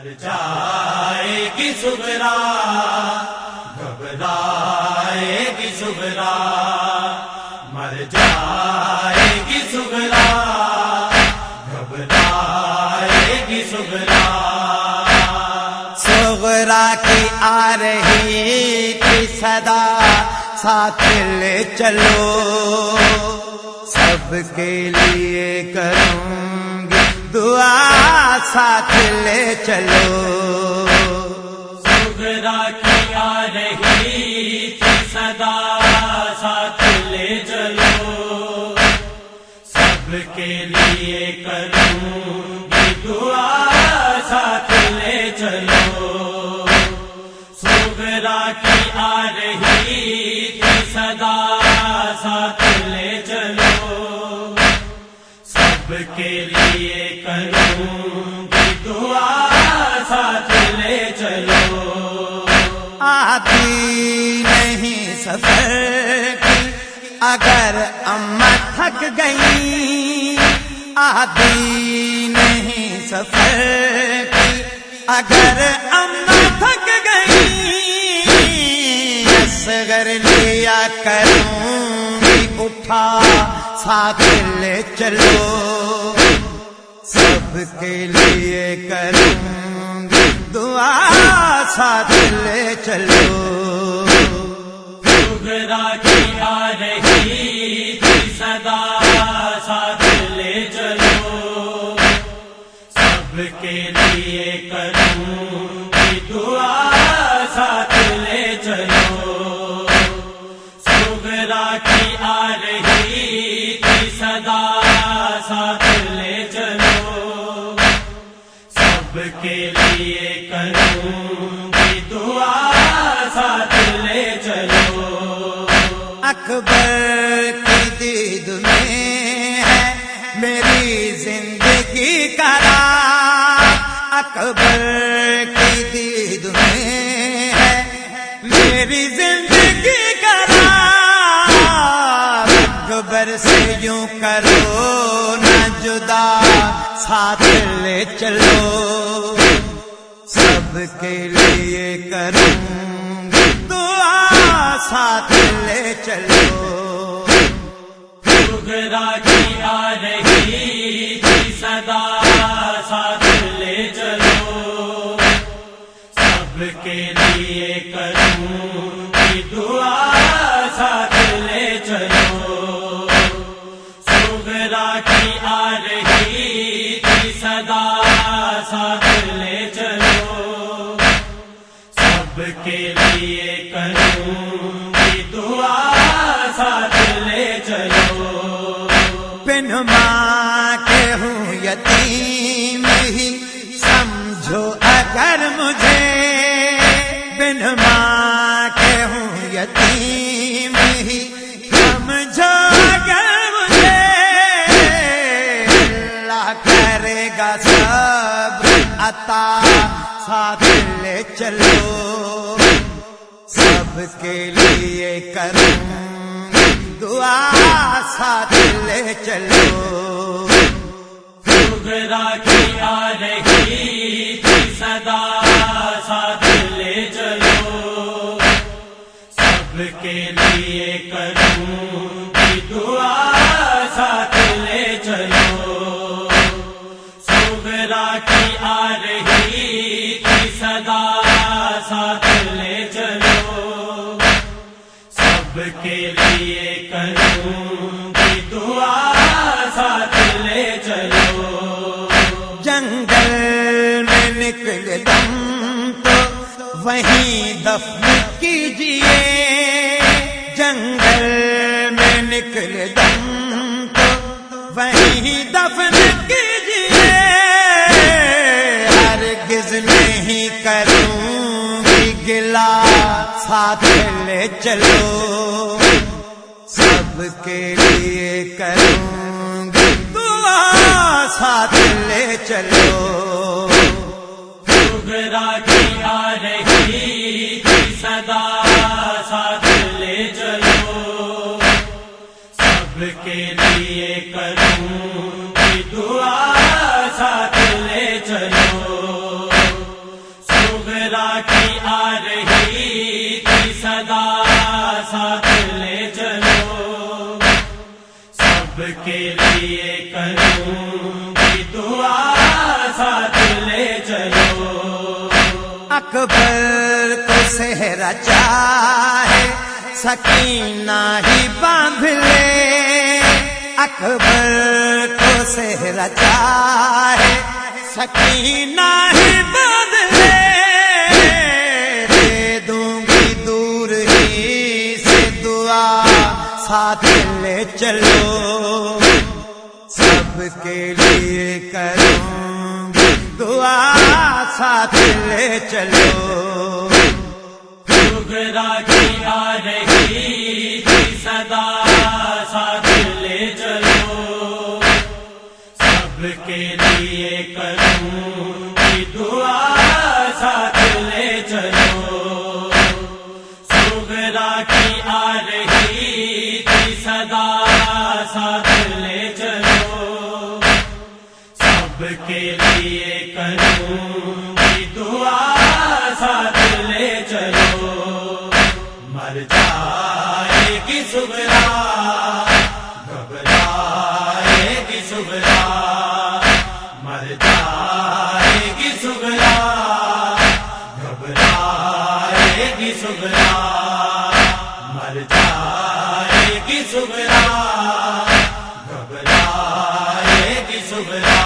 مر جائے گی سگرا گھبرائے گی سگرا مر جائے گی سگرا گھبرائے گی سگرا سغرا کی آ رہی کی صدا، ساتھ لے چلو۔ سب کے لیے کروں دعا ساتھ لے چلو۔ سگرا کی آ رہی تھی صدا ساتھ لے چلو۔ سب کے لیے کروں گی دعا ساتھ لے چلو۔ سگرا کی آ رہی تھی صدا ساتھ لے چلو سب کے لیے کروں گی دعا، ساتھ لے چلو۔ آتی نہیں سفر کی، اگر اما تھک گئی آتی نہیں سفر کی، اگر اما تھک گئی اصغر لیا کروں گی اٹھا ساتھ لے چلو، سب کے لیے کروں دعا، ساتھ لے چلو۔ سگرا کی آ رہی تھی صدا، ساتھ لے چلو۔ سب کے لیے کروں دعا، ساتھ لے چلو۔ ساتھ لے چلو، سب کے لیے کروں گی دعا ساتھ لے چلو۔ اکبر کی دید میں ہے میری زندگی کا اکبر کی دید میں ہے میری زندگی کا راز۔ اکبر سے یوں کرو جدا ساتھ لے چلو۔ سب کے لیے کروں دعا، ساتھ لے چلو۔ سگرا کی آ رہی صدا، ساتھ لے چلو۔ سب کے لیے کروں دعا، ساتھ لے چلو۔ سگرا کی آ رہی تھی صدا، ساتھ لے چلو۔ سب کے لیے کروں گی دعا، ساتھ لے چلو۔ بن ماں کے ہوں یتیم ہی، سمجھو اگر مجھے۔ بن ماں کے ہوں یتیم کرے گا سب عطا، ساتھ لے چلو۔ سب کے لیے کروں دعا، ساتھ لے چلو۔ کی آ رہی تھی صدا، ساتھ لے چلو۔ سب کے لیے کروں دعا، ساتھ لے چلو۔ آ رہی تھی صدا ساتھ لے چلو سب کے لیے کروں گی دعا ساتھ لے چلو جنگل میں نکل دم تو وہیں دفن کیجیے جنگل میں نکل دم تو وہیں دفن ہرگز نہیں کروں گی، گلا ساتھ لے چلو۔ سب کے لیے کروں گی، دعا ساتھ لے چلو۔ سگرا کی آ رہی صدا ساتھ لے چلو۔ سب کے لیے کروں گی، دعا ساتھ کے لیے کروں کی دعا، ساتھ لے چلو۔ اکبر کو سہرا چاہے، سکینہ ہی باندھ لے۔ اکبر کو سہرا چاہے، سکینہ ہی باندھ ساتھ لے چلو سب کے لیے کروں دعا ساتھ لے چلو۔ رہی؟ کے لیے کروں گی دعا، ساتھ لے چلو۔ مر جائے کی سبرا گھبرائے گی سبرا مر جائے کی سبرا گھبرائے گی سبرا مر جائے کی سبرا گھبرائے گی سبرا